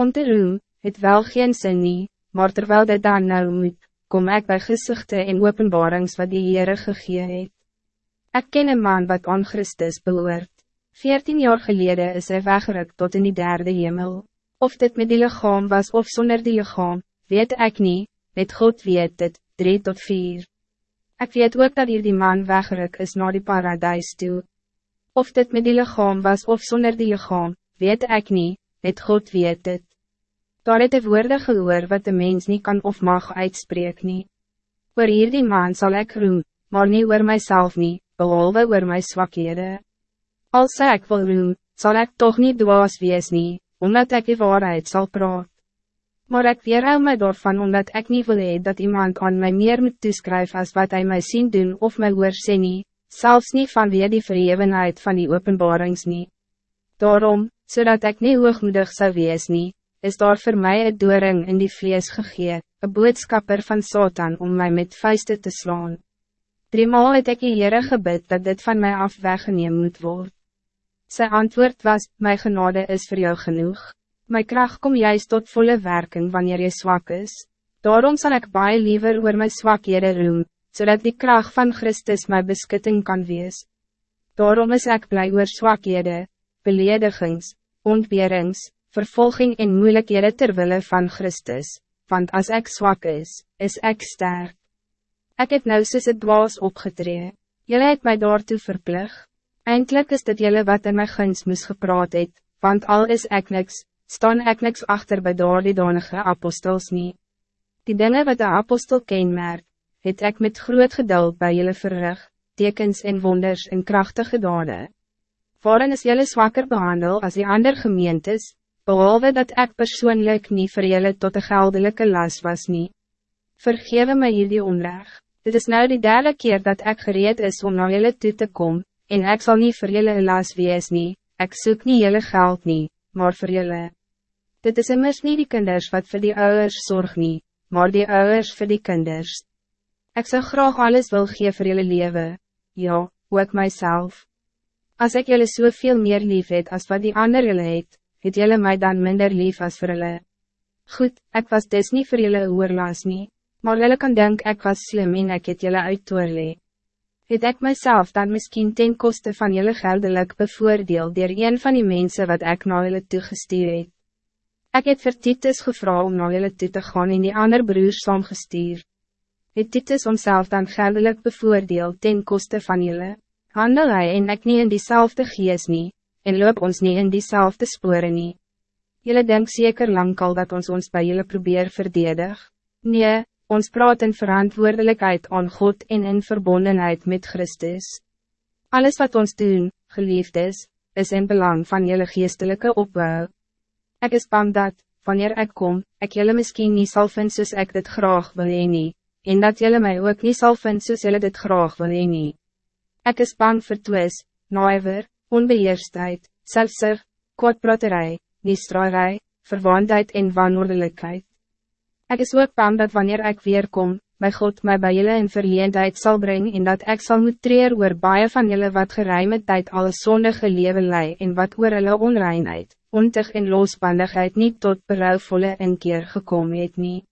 Om te roem, het wel geen sin nie, maar terwijl dit dan nou moet, kom ik bij gezichten en openbarings wat die Heere gegee het. Ek ken een man wat aan Christus behoort. Veertien jaar geleden is hij weggerukt tot in die derde hemel. Of dit met die lichaam was of zonder die lichaam, weet ik niet, met God weet het, drie tot vier. Ik weet ook dat hier die man weggeruk is naar die paradijs toe. Of dit met die lichaam was of zonder die lichaam, weet ik niet, met God weet het. Daar het de woorde gehoor wat de mens niet kan of mag uitspreek nie. Oor hier die man zal ik roem, maar niet oor myself nie, behalve oor my swakhede. Als ik wil roem, zal ik toch niet dwaas wees nie, omdat ik die waarheid zal praat. Maar ik weerhou my daarvan omdat ik niet wil hee dat iemand aan mij meer moet toeskryf als wat hij mij zien doen of my hoor sê nie, selfs nie vanweer die verhevenheid van die openbarings nie. Daarom, zodat ik niet hoogmoedig zou wees nie, is daar voor mij een doring in die vlees gegee, een boodskapper van Satan om mij met vuisten te slaan. Driemaal het ek die Heere gebid dat dit van mij af weggeneem moet worden. Zijn antwoord was, mijn genade is voor jou genoeg. Mijn kracht kom juist tot volle werking wanneer je zwak is. Daarom zal ik baie liever oor my swakhede roem, zodat die kracht van Christus mijn beskutting kan wees. Daarom is ik blij oor swakhede, beledigings, ontberings, vervolging en moeilijkheden terwille van Christus, want als ik zwak is, is ik sterk. Ik heb nou soos het dwaas opgetree, jylle het my daartoe verplig, eindelijk is dit jylle wat in my guns moes gepraat het, want al is ek niks, staan ek niks achter bij door die donige apostels niet. Die dingen wat de apostel kenmerk, het ek met groot geduld bij jullie verrig, tekens en wonders en krachtige dade. Waarin is jullie zwakker behandeld als die ander gemeentes, behalve dat ik persoonlijk niet voor jullie tot de geldelijke las was niet. Vergewe mij hier die onrecht. Dit is nou die derde keer dat ik gereed is om naar jullie toe te komen, en ik zal niet voor jullie las wees niet. Ik zoek niet jullie geld niet, maar voor jullie. Dit is immers niet die kinders wat voor die ouders zorg niet, maar die ouders voor die kinders. Ik zou graag alles wil geven voor jullie leven. Ja, ook mijzelf. Als ik jullie zoveel so meer lief het als wat die ander jullie het, het jullie mij dan minder lief als voor jullie. Goed, ik was dus niet voor jullie oorlaas niet, maar jullie kan denken ik was slim en ik het jullie uit Het ik mijzelf dan misschien ten koste van jullie geldelijk bevoordeel door een van die mensen wat ik naar jullie toegestuur het. Ik heb vir Titus gevra om na julle toe te gaan en die ander broers saamgestuur. Het Titus omself dan geldelijk bevoordeel ten koste van julle, handel hy en ek nie in diezelfde gees nie, en loop ons niet in diezelfde sporen nie. Julle denk zeker lang al dat ons ons bij julle probeer verdedig? Nee, ons praat in verantwoordelijkheid aan God en in verbondenheid met Christus. Alles wat ons doen, geliefd is, is in belang van julle geestelijke opbouw. Ik is bang dat, wanneer ik kom, ik jullie misschien niet zal vinden soos ik dit graag wil heen nie, en dat jullie mij ook niet zal vinden soos jullie dit graag wil heen nie. Ek is bang vir twis, naaiver, onbeheerstheid, selfsig, kwaadpraterij, niestraarij, verwaandheid en wanordelijkheid. Ik is ook bang dat wanneer ik weer kom, my God mij bij jullie in verleendheid zal brengen en dat ik zal moet treer oor baie van jullie wat geruime tijd alle zondige leven lei en wat oor hulle onreinheid ontig en losbandigheid niet tot berouwvolle inkeer gekomen het nie.